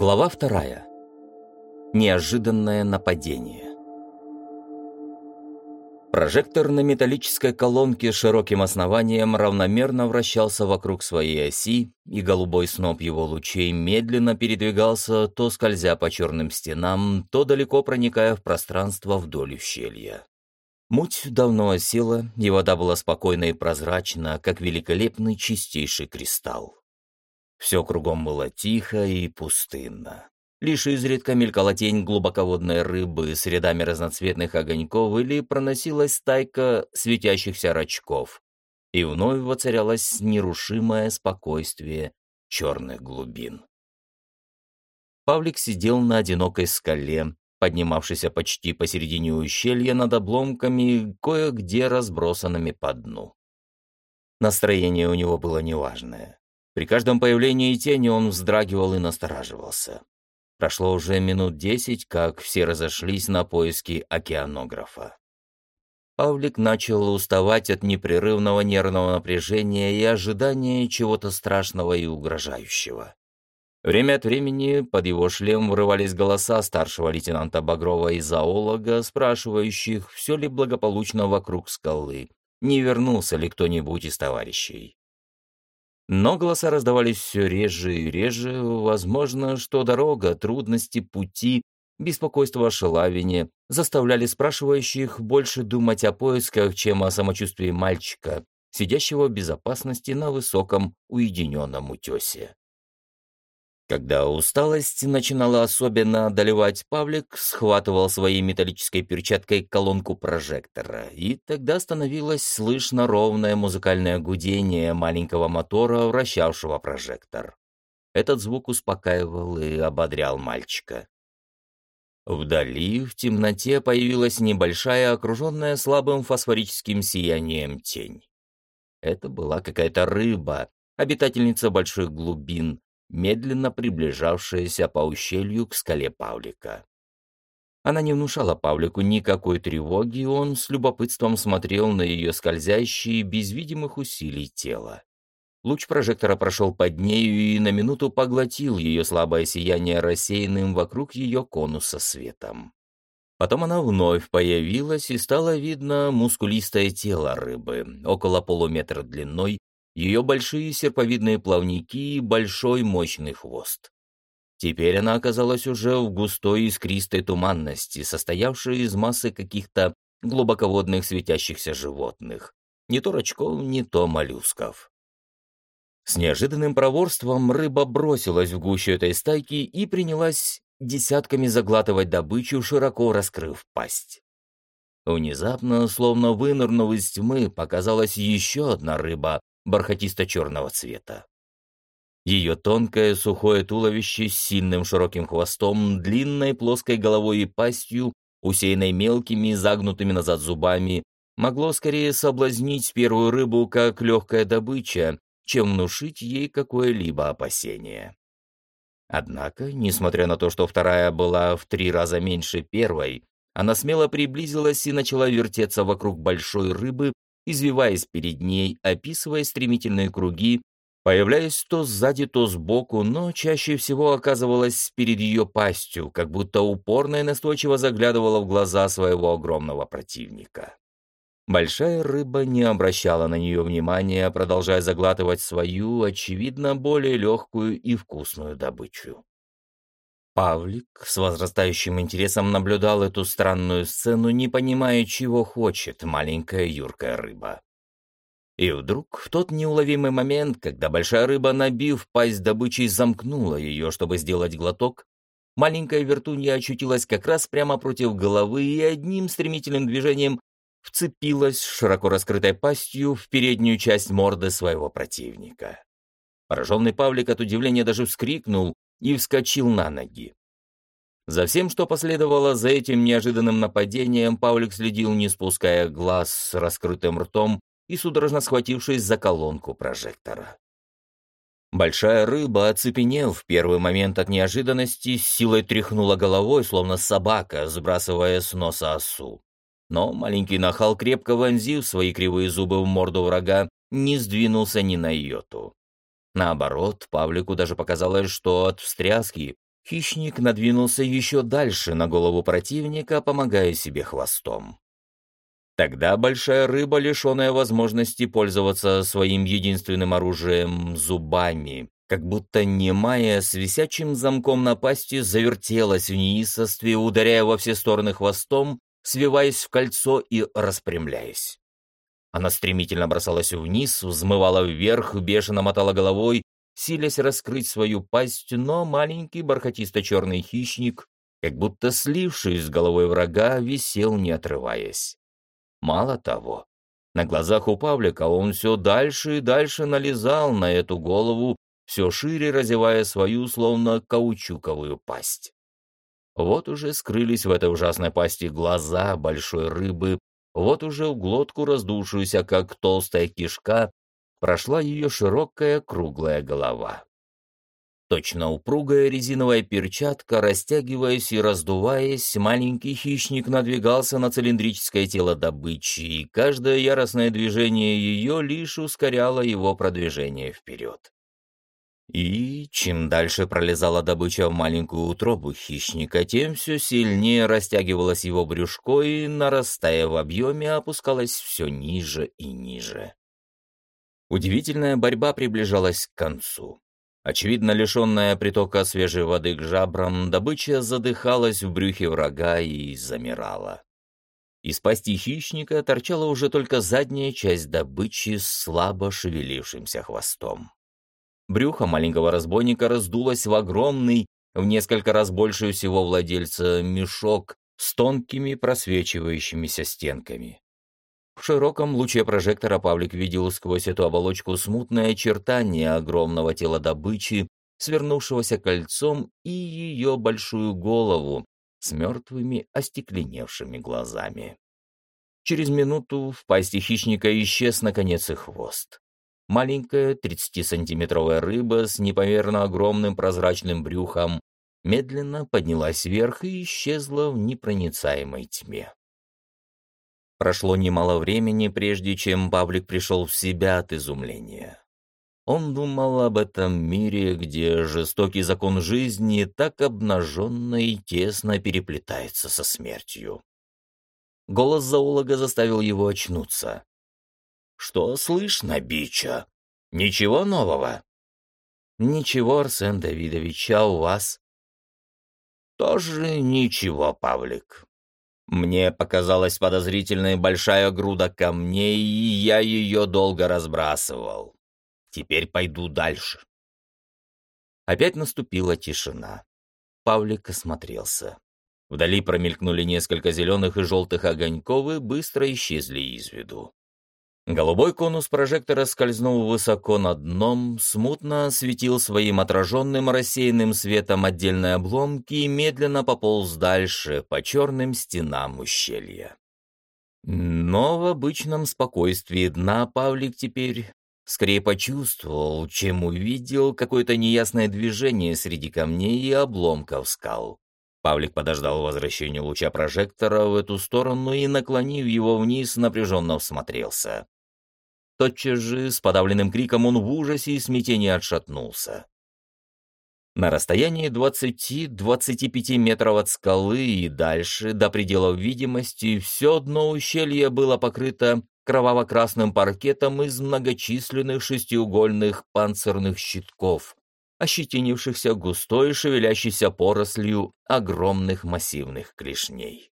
Глава вторая. Неожиданное нападение. Прожектор на металлической колонке с широким основанием равномерно вращался вокруг своей оси, и голубой сноп его лучей медленно передвигался, то скользя по черным стенам, то далеко проникая в пространство вдоль ущелья. Муть давно осела, и вода была спокойна и прозрачна, как великолепный чистейший кристалл. Все кругом было тихо и пустынно. Лишь изредка мелькала тень глубоководной рыбы с рядами разноцветных огоньков или проносилась стайка светящихся рачков. И вновь воцарялось нерушимое спокойствие черных глубин. Павлик сидел на одинокой скале, поднимавшейся почти посередине ущелья над обломками, кое-где разбросанными по дну. Настроение у него было неважное. При каждом появлении тени он вздрагивал и настораживался. Прошло уже минут десять, как все разошлись на поиски океанографа. Павлик начал уставать от непрерывного нервного напряжения и ожидания чего-то страшного и угрожающего. Время от времени под его шлем врывались голоса старшего лейтенанта Багрова и зоолога, спрашивающих, все ли благополучно вокруг скалы, не вернулся ли кто-нибудь из товарищей. Но голоса раздавались все реже и реже, возможно, что дорога, трудности пути, беспокойство о шелавине заставляли спрашивающих больше думать о поисках, чем о самочувствии мальчика, сидящего в безопасности на высоком уединенном утесе. Когда усталость начинала особенно одолевать, Павлик схватывал своей металлической перчаткой колонку прожектора, и тогда становилось слышно ровное музыкальное гудение маленького мотора, вращавшего прожектор. Этот звук успокаивал и ободрял мальчика. Вдали, в темноте, появилась небольшая, окруженная слабым фосфорическим сиянием тень. Это была какая-то рыба, обитательница больших глубин, медленно приближавшаяся по ущелью к скале Павлика. Она не внушала Павлику никакой тревоги, он с любопытством смотрел на ее скользящие, без видимых усилий тело. Луч прожектора прошел под нею и на минуту поглотил ее слабое сияние рассеянным вокруг ее конуса светом. Потом она вновь появилась, и стало видно мускулистое тело рыбы, около полуметра длиной, ее большие серповидные плавники и большой мощный хвост. Теперь она оказалась уже в густой искристой туманности, состоявшей из массы каких-то глубоководных светящихся животных, не то рачков, не то моллюсков. С неожиданным проворством рыба бросилась в гущу этой стайки и принялась десятками заглатывать добычу, широко раскрыв пасть. Внезапно, словно вынырнув из тьмы, показалась еще одна рыба, бархатисто-черного цвета. Ее тонкое сухое туловище с сильным широким хвостом, длинной плоской головой и пастью, усеянной мелкими загнутыми назад зубами, могло скорее соблазнить первую рыбу как легкая добыча, чем внушить ей какое-либо опасение. Однако, несмотря на то, что вторая была в три раза меньше первой, она смело приблизилась и начала вертеться вокруг большой рыбы, извиваясь перед ней, описывая стремительные круги, появляясь то сзади, то сбоку, но чаще всего оказывалась перед ее пастью, как будто упорно и настойчиво заглядывала в глаза своего огромного противника. Большая рыба не обращала на нее внимания, продолжая заглатывать свою, очевидно, более легкую и вкусную добычу. Павлик с возрастающим интересом наблюдал эту странную сцену, не понимая, чего хочет маленькая юркая рыба. И вдруг, в тот неуловимый момент, когда большая рыба, набив пасть добычей, замкнула ее, чтобы сделать глоток, маленькая вертунья очутилась как раз прямо против головы и одним стремительным движением вцепилась широко раскрытой пастью в переднюю часть морды своего противника. Пораженный Павлик от удивления даже вскрикнул, и вскочил на ноги. За всем, что последовало за этим неожиданным нападением, Павлик следил, не спуская глаз с раскрытым ртом и судорожно схватившись за колонку прожектора. Большая рыба, оцепенев в первый момент от неожиданности, с силой тряхнула головой, словно собака, сбрасывая с носа осу. Но маленький нахал, крепко вонзив свои кривые зубы в морду врага, не сдвинулся ни на йоту. Наоборот, Павлику даже показалось, что от встряски Хищник надвинулся еще дальше на голову противника, помогая себе хвостом. Тогда большая рыба, лишенная возможности пользоваться своим единственным оружием — зубами, как будто немая, с висячим замком на пасти, завертелась в неистовстве, ударяя во все стороны хвостом, свиваясь в кольцо и распрямляясь. Она стремительно бросалась вниз, взмывала вверх, бешено мотала головой, силясь раскрыть свою пасть, но маленький бархатисто-черный хищник, как будто слившись с головой врага, висел, не отрываясь. Мало того, на глазах у Павлика он все дальше и дальше налезал на эту голову, все шире разевая свою, словно каучуковую пасть. Вот уже скрылись в этой ужасной пасти глаза большой рыбы, вот уже в глотку раздувшуюся, как толстая кишка, прошла ее широкая круглая голова. Точно упругая резиновая перчатка, растягиваясь и раздуваясь, маленький хищник надвигался на цилиндрическое тело добычи, и каждое яростное движение ее лишь ускоряло его продвижение вперед. И чем дальше пролезала добыча в маленькую утробу хищника, тем все сильнее растягивалось его брюшко и, нарастая в объеме, опускалось все ниже и ниже. Удивительная борьба приближалась к концу. Очевидно, лишенная притока свежей воды к жабрам, добыча задыхалась в брюхе врага и замирала. Из пасти хищника торчала уже только задняя часть добычи с слабо шевелившимся хвостом. Брюхо маленького разбойника раздулось в огромный, в несколько раз больше всего владельца, мешок с тонкими просвечивающимися стенками. В широком луче прожектора Павлик видел сквозь эту оболочку смутное очертание огромного тела добычи, свернувшегося кольцом, и ее большую голову с мертвыми остекленевшими глазами. Через минуту в пасти хищника исчез наконец и хвост. Маленькая 30-сантиметровая рыба с непомерно огромным прозрачным брюхом медленно поднялась вверх и исчезла в непроницаемой тьме. Прошло немало времени, прежде чем Павлик пришел в себя от изумления. Он думал об этом мире, где жестокий закон жизни так обнаженно и тесно переплетается со смертью. Голос зоолога заставил его очнуться. «Что слышно, Бича? Ничего нового?» «Ничего, Арсен Давидович, а у вас?» «Тоже ничего, Павлик. Мне показалась подозрительной большая груда камней, и я ее долго разбрасывал. Теперь пойду дальше. Опять наступила тишина. Павлик осмотрелся. Вдали промелькнули несколько зеленых и желтых огоньков и быстро исчезли из виду. Голубой конус прожектора скользнул высоко над дном, смутно осветил своим отраженным рассеянным светом отдельные обломки и медленно пополз дальше по черным стенам ущелья. Но в обычном спокойствии дна Павлик теперь скорее почувствовал, чем увидел какое-то неясное движение среди камней и обломков скал. Павлик подождал возвращения луча прожектора в эту сторону и, наклонив его вниз, напряженно всмотрелся. Тотчас же, с подавленным криком, он в ужасе и смятении отшатнулся. На расстоянии 20-25 метров от скалы и дальше, до пределов видимости, все дно ущелья было покрыто кроваво-красным паркетом из многочисленных шестиугольных панцирных щитков, ощетинившихся густой шевелящейся порослью огромных массивных клешней.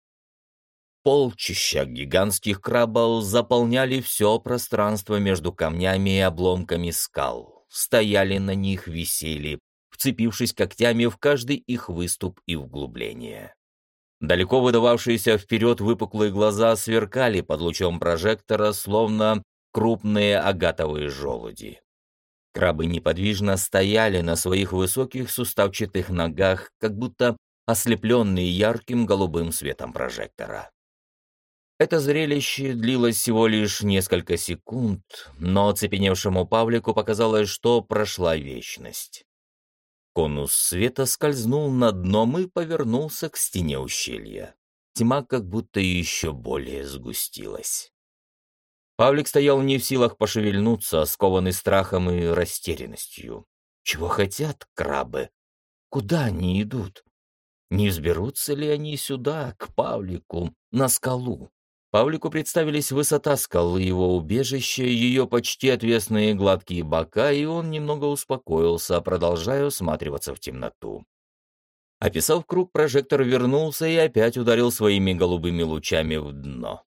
Полчища гигантских крабов заполняли все пространство между камнями и обломками скал, стояли на них, висели, вцепившись когтями в каждый их выступ и углубление. Далеко выдававшиеся вперед выпуклые глаза сверкали под лучом прожектора, словно крупные агатовые желуди. Крабы неподвижно стояли на своих высоких суставчатых ногах, как будто ослепленные ярким голубым светом прожектора. Это зрелище длилось всего лишь несколько секунд, но оцепеневшему Павлику показалось, что прошла вечность. Конус света скользнул на дном и повернулся к стене ущелья. Тьма как будто еще более сгустилась. Павлик стоял не в силах пошевельнуться, скованный страхом и растерянностью. Чего хотят крабы? Куда они идут? Не взберутся ли они сюда, к Павлику, на скалу? Павлику представились высота скалы, его убежище, ее почти отвесные гладкие бока, и он немного успокоился, продолжая усматриваться в темноту. Описав круг, прожектор вернулся и опять ударил своими голубыми лучами в дно.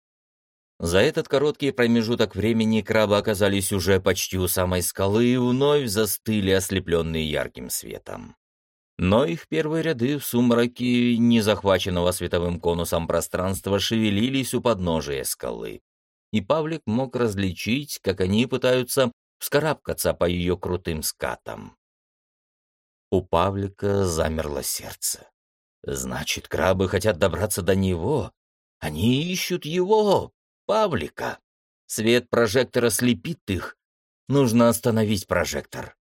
За этот короткий промежуток времени крабы оказались уже почти у самой скалы и вновь застыли, ослепленные ярким светом. Но их первые ряды в сумраке незахваченного световым конусом пространства шевелились у подножия скалы. И Павлик мог различить, как они пытаются вскарабкаться по ее крутым скатам. У Павлика замерло сердце. Значит, крабы хотят добраться до него. Они ищут его, Павлика. Свет прожектора слепит их. Нужно остановить прожектор.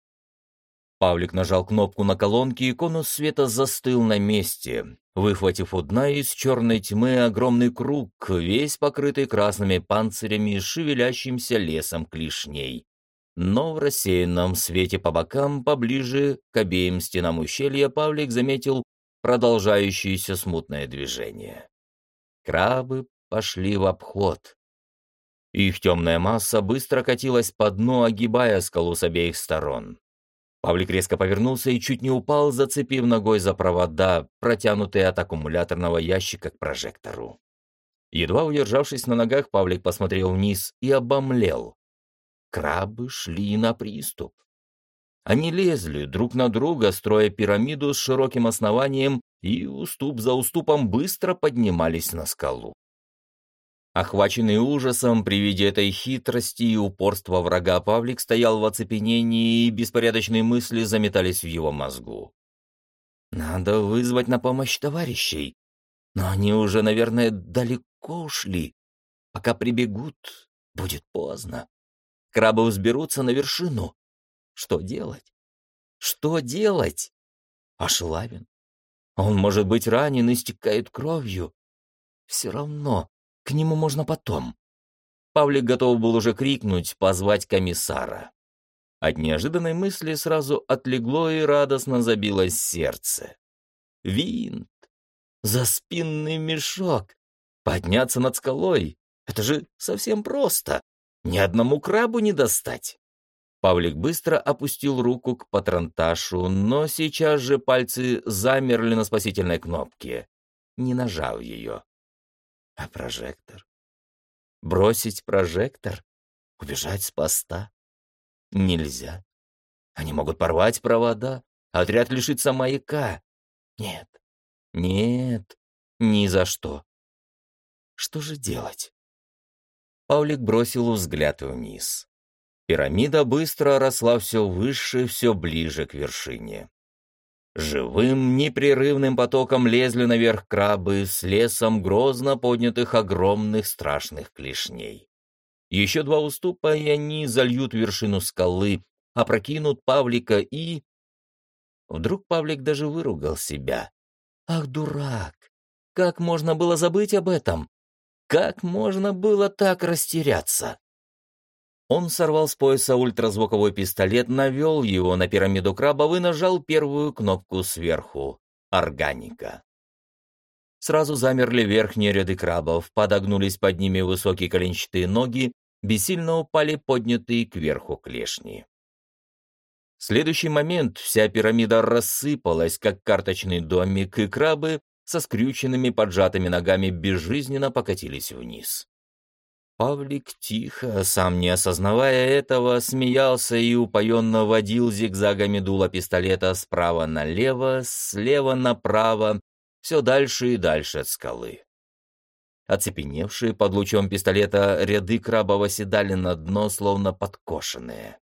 Павлик нажал кнопку на колонке, и конус света застыл на месте, выхватив у дна из черной тьмы огромный круг, весь покрытый красными панцирями и шевелящимся лесом клешней. Но в рассеянном свете по бокам, поближе к обеим стенам ущелья, Павлик заметил продолжающееся смутное движение. Крабы пошли в обход. Их темная масса быстро катилась по дну, огибая скалу с обеих сторон. Павлик резко повернулся и чуть не упал, зацепив ногой за провода, протянутые от аккумуляторного ящика к прожектору. Едва удержавшись на ногах, Павлик посмотрел вниз и обомлел. Крабы шли на приступ. Они лезли друг на друга, строя пирамиду с широким основанием, и уступ за уступом быстро поднимались на скалу. Охваченный ужасом при виде этой хитрости и упорства врага, Павлик стоял в оцепенении, и беспорядочные мысли заметались в его мозгу. «Надо вызвать на помощь товарищей. Но они уже, наверное, далеко ушли. Пока прибегут, будет поздно. Крабы взберутся на вершину. Что делать? Что делать? А Шлавин? Он может быть ранен, и истекает кровью. Все равно к нему можно потом. Павлик готов был уже крикнуть, позвать комиссара. От неожиданной мысли сразу отлегло и радостно забилось сердце. Винт! За спинный мешок! Подняться над скалой! Это же совсем просто! Ни одному крабу не достать! Павлик быстро опустил руку к патронташу, но сейчас же пальцы замерли на спасительной кнопке, не нажав ее. А прожектор? Бросить прожектор? Убежать с поста? Нельзя. Они могут порвать провода, отряд лишится маяка. Нет, нет, ни за что. Что же делать? Павлик бросил взгляд вниз. Пирамида быстро росла все выше, все ближе к вершине. Живым, непрерывным потоком лезли наверх крабы с лесом грозно поднятых огромных страшных клешней. Еще два уступа, и они зальют вершину скалы, опрокинут Павлика и... Вдруг Павлик даже выругал себя. «Ах, дурак! Как можно было забыть об этом? Как можно было так растеряться?» Он сорвал с пояса ультразвуковой пистолет, навел его на пирамиду крабов и нажал первую кнопку сверху — органика. Сразу замерли верхние ряды крабов, подогнулись под ними высокие коленчатые ноги, бессильно упали поднятые кверху клешни. В следующий момент вся пирамида рассыпалась, как карточный домик, и крабы со скрюченными поджатыми ногами безжизненно покатились вниз. Павлик тихо, сам не осознавая этого, смеялся и упоенно водил зигзагами дула пистолета справа налево, слева направо, все дальше и дальше от скалы. Оцепеневшие под лучом пистолета ряды крабов оседали на дно, словно подкошенные.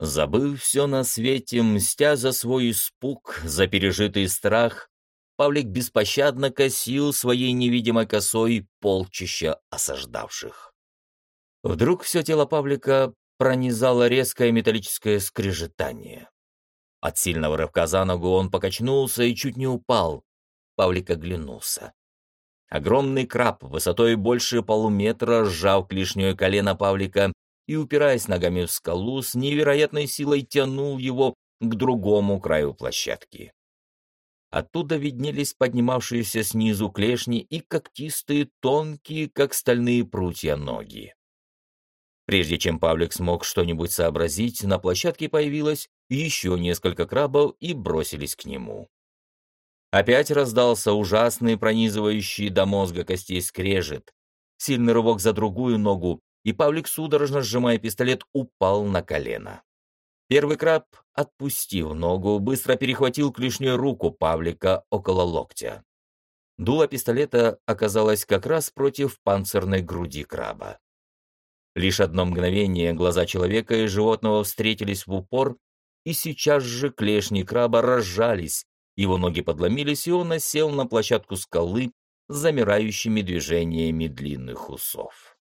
Забыв все на свете, мстя за свой испуг, за пережитый страх, Павлик беспощадно косил своей невидимой косой полчища осаждавших. Вдруг все тело Павлика пронизало резкое металлическое скрежетание. От сильного рывка за ногу он покачнулся и чуть не упал. Павлик оглянулся. Огромный краб, высотой больше полуметра, сжав клешнее колено Павлика и, упираясь ногами в скалу, с невероятной силой тянул его к другому краю площадки. Оттуда виднелись поднимавшиеся снизу клешни и когтистые, тонкие, как стальные прутья, ноги. Прежде чем Павлик смог что-нибудь сообразить, на площадке появилось еще несколько крабов и бросились к нему. Опять раздался ужасный, пронизывающий до мозга костей скрежет. Сильный рывок за другую ногу, и Павлик, судорожно сжимая пистолет, упал на колено. Первый краб, отпустив ногу, быстро перехватил клешней руку Павлика около локтя. Дуло пистолета оказалось как раз против панцирной груди краба. Лишь одно мгновение глаза человека и животного встретились в упор, и сейчас же клешни краба разжались, его ноги подломились, и он осел на площадку скалы замирающими движениями длинных усов.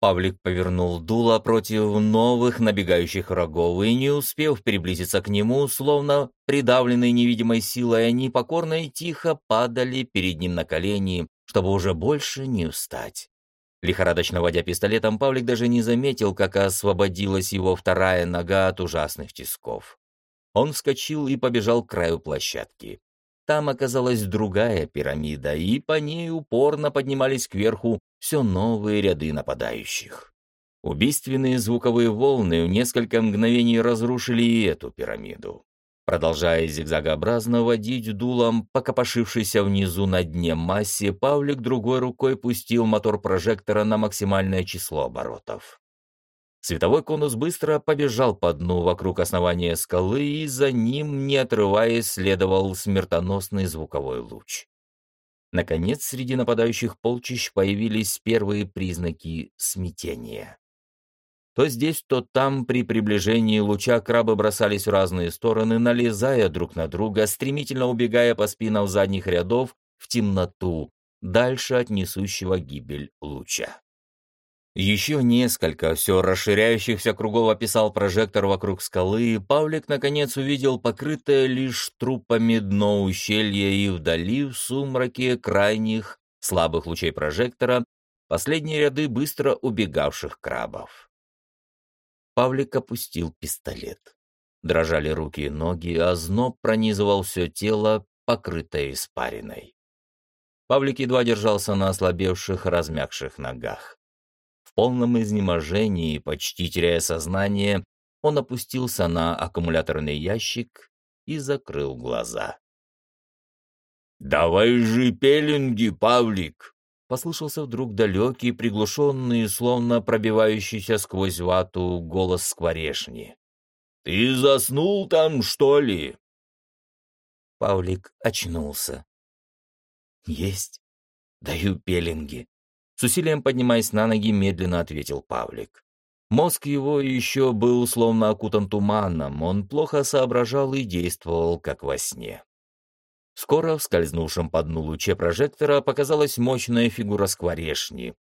Павлик повернул дуло против новых набегающих врагов, и, не успев приблизиться к нему, словно придавленные невидимой силой, они покорно и тихо падали перед ним на колени, чтобы уже больше не устать. Лихорадочно водя пистолетом, Павлик даже не заметил, как освободилась его вторая нога от ужасных тисков. Он вскочил и побежал к краю площадки. Там оказалась другая пирамида, и по ней упорно поднимались кверху все новые ряды нападающих. Убийственные звуковые волны в несколько мгновений разрушили и эту пирамиду. Продолжая зигзагообразно водить дулом по копошившейся внизу на дне массе, Павлик другой рукой пустил мотор прожектора на максимальное число оборотов. Световой конус быстро побежал по дну вокруг основания скалы, и за ним, не отрываясь, следовал смертоносный звуковой луч. Наконец, среди нападающих полчищ появились первые признаки смятения. То здесь, то там при приближении луча крабы бросались в разные стороны, налезая друг на друга, стремительно убегая по спинам задних рядов в темноту, дальше от несущего гибель луча. Еще несколько все расширяющихся кругов описал прожектор вокруг скалы, и Павлик наконец увидел покрытое лишь трупами дно ущелья и вдали в сумраке крайних слабых лучей прожектора последние ряды быстро убегавших крабов. Павлик опустил пистолет. Дрожали руки и ноги, а зноб пронизывал все тело, покрытое испариной. Павлик едва держался на ослабевших, размягших ногах. В полном изнеможении, почти теряя сознание, он опустился на аккумуляторный ящик и закрыл глаза. «Давай же пеленги, Павлик!» Послышался вдруг далекий, приглушенный, словно пробивающийся сквозь вату голос скворешни. «Ты заснул там, что ли?» Павлик очнулся. «Есть. Даю пеленги», с усилием поднимаясь на ноги, медленно ответил Павлик. Мозг его еще был словно окутан туманом, он плохо соображал и действовал, как во сне. Скоро в скользнувшем по дну луче прожектора показалась мощная фигура скворешни.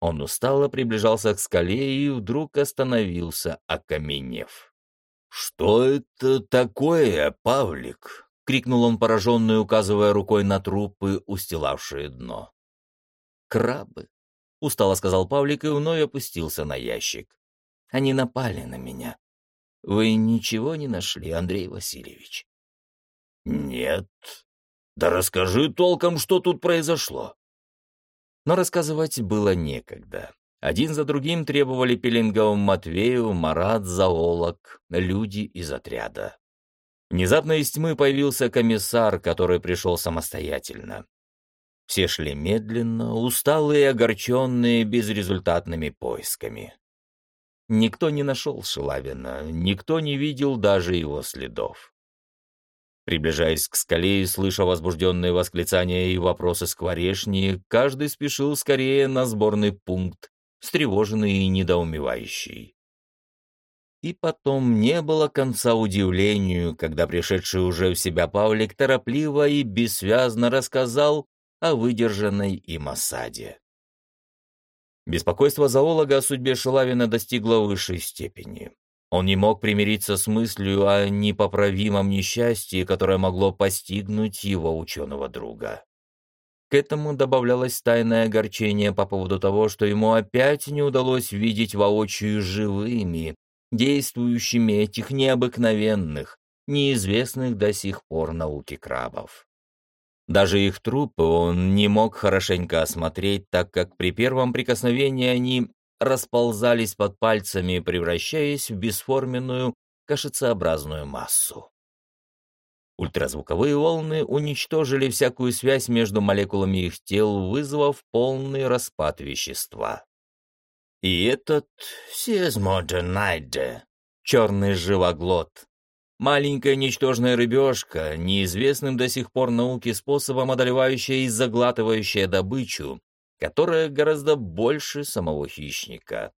Он устало приближался к скале и вдруг остановился, окаменев. «Что это такое, Павлик?» — крикнул он, пораженный, указывая рукой на трупы, устилавшие дно. «Крабы», устало сказал Павлик и вновь опустился на ящик. Они напали на меня. Вы ничего не нашли, Андрей Васильевич? Нет. Да расскажи толком, что тут произошло. Но рассказывать было некогда. Один за другим требовали Пеленгову Матвею, Марат, зоолог, люди из отряда. Внезапно из тьмы появился комиссар, который пришел самостоятельно. Все шли медленно, усталые огорченные безрезультатными поисками. Никто не нашел Шилавина, никто не видел даже его следов. Приближаясь к скале и слыша возбужденные восклицания и вопросы скворешни, каждый спешил скорее на сборный пункт, встревоженный и недоумевающий. И потом не было конца удивлению, когда пришедший уже в себя Павлик торопливо и бессвязно рассказал о выдержанной им осаде. Беспокойство зоолога о судьбе Шелавина достигло высшей степени. Он не мог примириться с мыслью о непоправимом несчастье, которое могло постигнуть его ученого друга. К этому добавлялось тайное огорчение по поводу того, что ему опять не удалось видеть воочию живыми, действующими этих необыкновенных, неизвестных до сих пор науки крабов. Даже их трупы он не мог хорошенько осмотреть, так как при первом прикосновении они расползались под пальцами, превращаясь в бесформенную кашицеобразную массу. Ультразвуковые волны уничтожили всякую связь между молекулами их тел, вызвав полный распад вещества. И этот Сезмоденайде, черный живоглот, маленькая ничтожная рыбешка, неизвестным до сих пор науке способом одолевающая и заглатывающая добычу, которая гораздо больше самого хищника.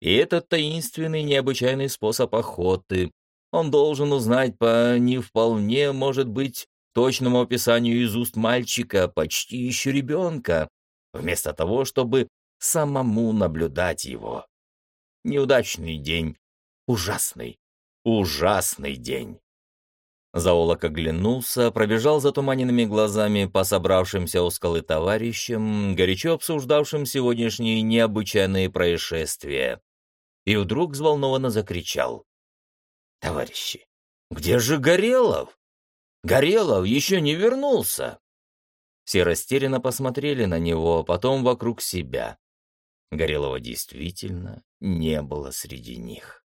И этот таинственный необычайный способ охоты, он должен узнать по не вполне, может быть, точному описанию из уст мальчика, почти еще ребенка, вместо того, чтобы самому наблюдать его. Неудачный день. Ужасный, ужасный день. Зоолог оглянулся, пробежал затуманенными глазами по собравшимся у скалы товарищам, горячо обсуждавшим сегодняшние необычайные происшествия, и вдруг взволнованно закричал. «Товарищи, где же Горелов? Горелов еще не вернулся!» Все растерянно посмотрели на него, а потом вокруг себя. Горелого действительно не было среди них.